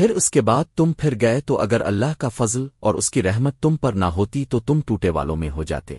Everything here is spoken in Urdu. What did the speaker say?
پھر اس کے بعد تم پھر گئے تو اگر اللہ کا فضل اور اس کی رحمت تم پر نہ ہوتی تو تم ٹوٹے والوں میں ہو جاتے۔